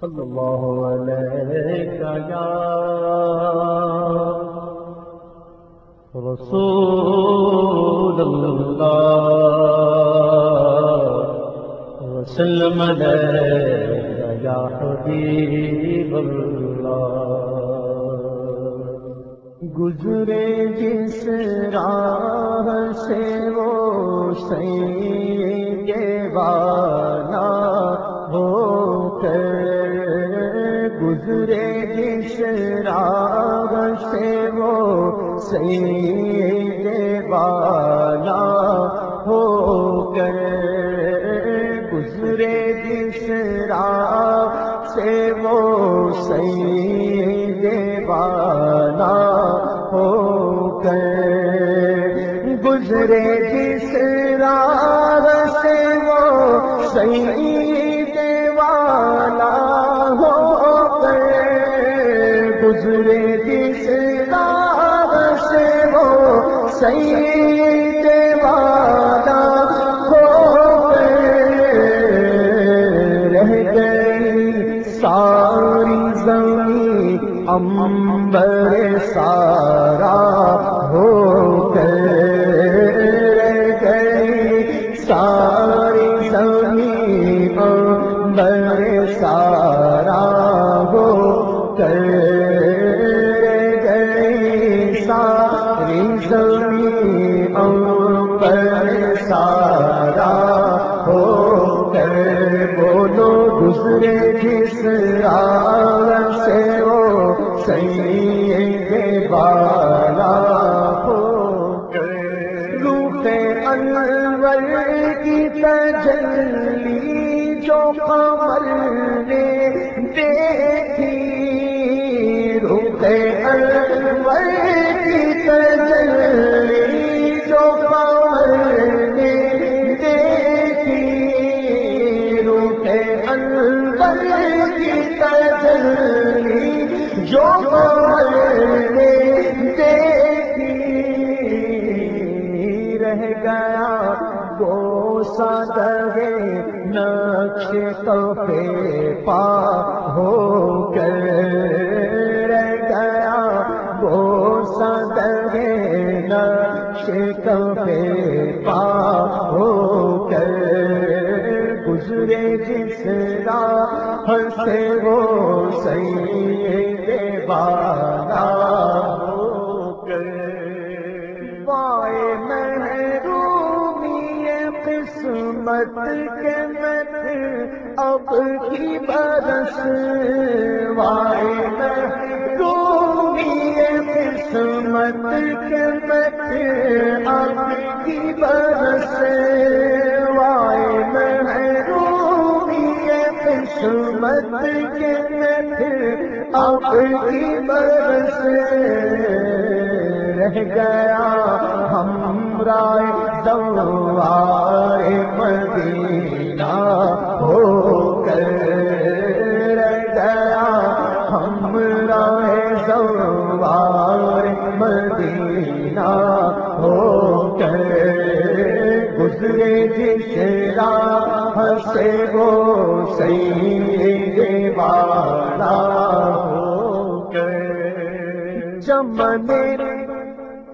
صلى الله عليك يا رسول الله. وسلم عليك يا حبيب الله. گزرے جس راہ سے وہ سین کے والا سین والا ہو کر گزرے جس راہ سے وہ سید والا ہو کر گزرے جس راہ سے وہ سید سید والا ہو رہ گئی ساری زمین امبر سارا ہو گئے دوسرے جس راہ سے وہ سید بالا ہو کر روح انور کی تجلی جو قمر نے دیکھی۔ روح انور تجلی جو قمر دیکھی رہ گیا وہ سادے نقش کفے پا ہو کر رہ گیا۔ وہ سادے نقش کفے پا ہو کر گزرے جس راہ سے وہ قسمت کے مت اب کی برس وائے محرومی قسمت کے مت اب کی برس وائے محرومی قسمت کے مت برس رہ گیا ہم رائے دوار مدینہ ہو کر رہ گیا ہم رائے دوار مدینہ ہو کر گزرے جس راہ سے وہ سید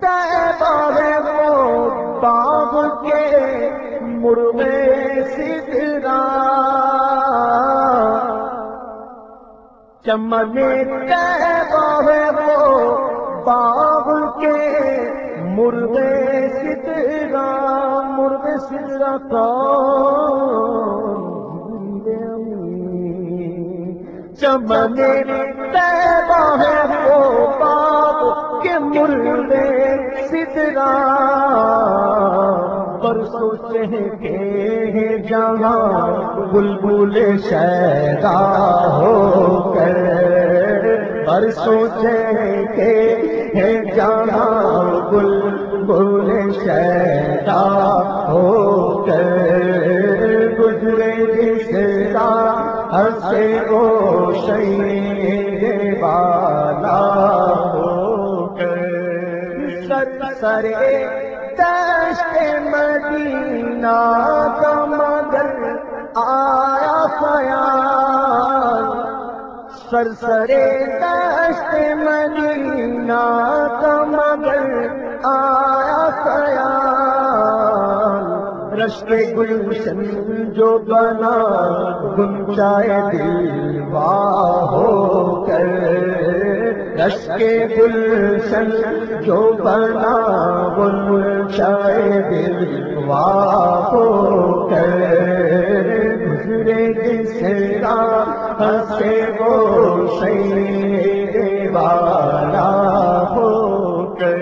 کر چمنے وہ باغ کے مرغے سدرا چمنے ہے وہ باغ کے مرغے سدرا مرغے سدرا چمنے ہے وہ باغ کے مرغے سدرا پر سوچے کے جہاں بلبل شیدا ہو کر، پر سوچے کے ہے جہاں بلبل شیدا ہو کر، گزرے جس سے وہ شہید والا ہو کر۔ سر سرے دشت مدینہ کا مگر آیا خیال سرسرے دشت مدینہ کا رش گلشن جو بنا گنجائے دل ہو کر۔ رش کے گلشن جو بنا بل چائے دل ہو کر۔ گزرے جسرا ہنسے وہ سی والا ہو کر۔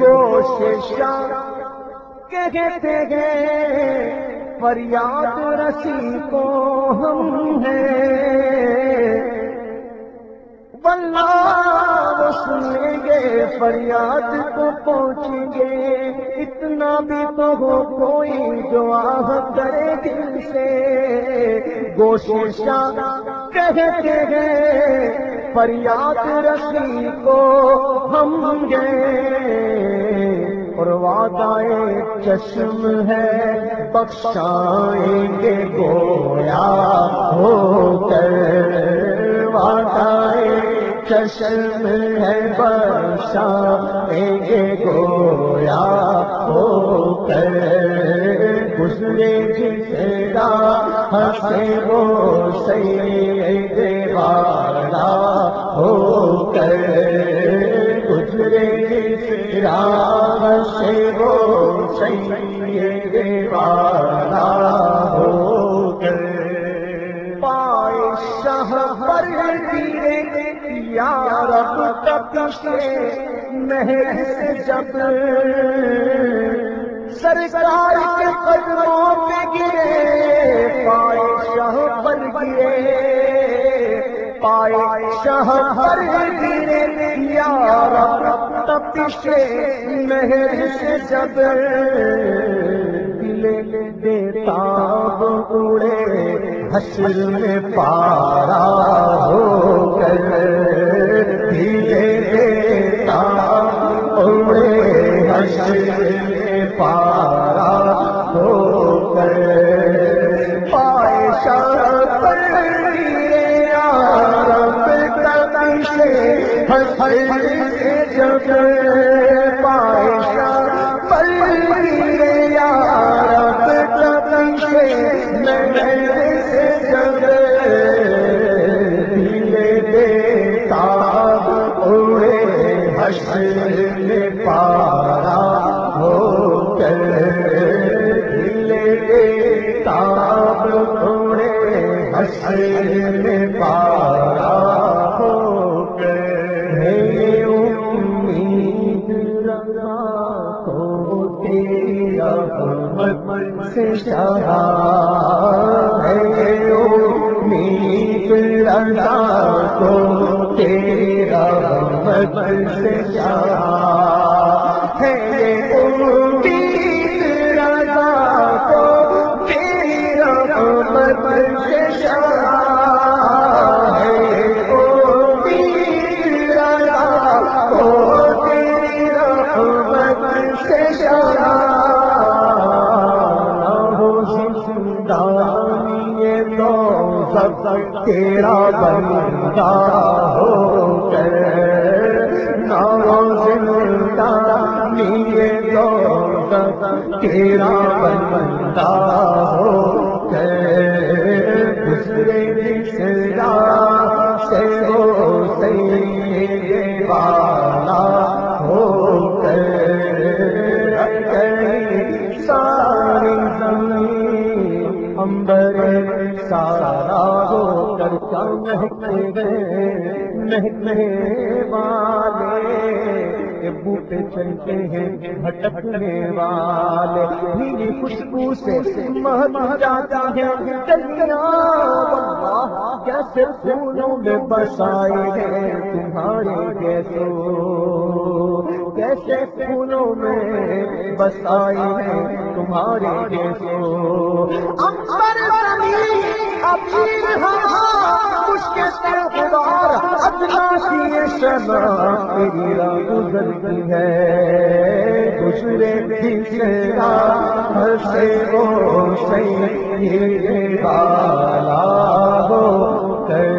گوشت کہتے گئے، فریاد رسی کو ہم ہیں۔ وہ سنیں گے، فریاد کو پہنچیں گے۔ اتنا بھی تو ہو کوئی جو آہ کرے دل سے۔ گوششا کہتے ہیں فریاد رسی کو ہم گئے اور وعدائے چشم ہے، بخشائیں گے گویا ہو کر۔ چشم ہے برشا گویا ہو کر۔ گزرے جسرا ہنسے وہ سی والا ہو کر۔ گزرے جسرا ہنسے وہ سی والا ہو کر پائے شہ پر یا رب تک سے محل سے جب سرکار کے قدموں پہ گرے۔ پائے شاہ پر گرے پائے شاہ پر گرے یا رب تک سے محل سے جب دل دیتا اڑے، حشر میں پارا ہو کر پارا ہو کر پائے پر جگ تھوڑے حشر پارا ہو کر امید رضا کو تیرا من سے شہا ہے امید رضا کو تیرا من سے ہے امید سے ہو زندانی یہ تو سب تیرا بندہ ہو کر تیرا بندہ ہو ہو مہکنے گئے مہکنے والے بوٹے چلتے ہیں بھٹکنے والے میری خوشبو سے مہم جاتا ہے دریا کیسے پھولوں میں بسائے ہیں تمہارے جیسو کیسے پھولوں میں بسائے ہیں تمہارے جیسو شنا تیرا گزرتی ہے۔ دوسرے تیسرا ہنسے وہ سی والا ہو کر